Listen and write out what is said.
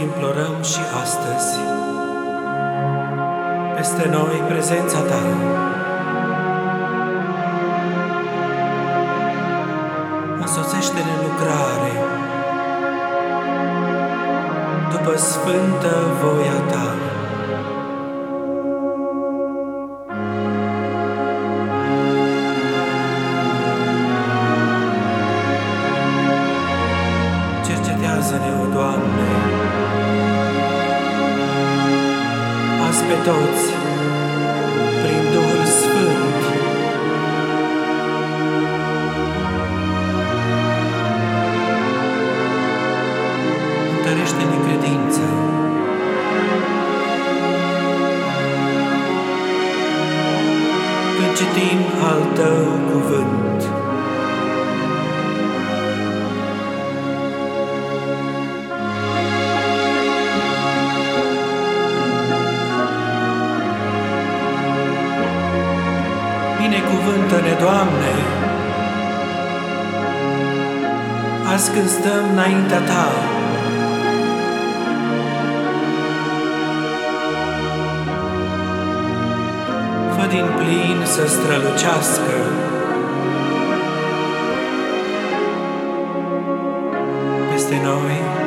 implorăm și astăzi peste noi prezența Ta. Însoțește-ne în lucrare după sfântă voia Ta. Cercetează-ne, o Doamne, azi pe toți, prin Duhul Sfânt. Întărește-ne credința. Când citim al Tău cuvânt, Binecuvântă-ne, Doamne, azi când stăm înaintea Ta. Fă din plin să strălucească peste noi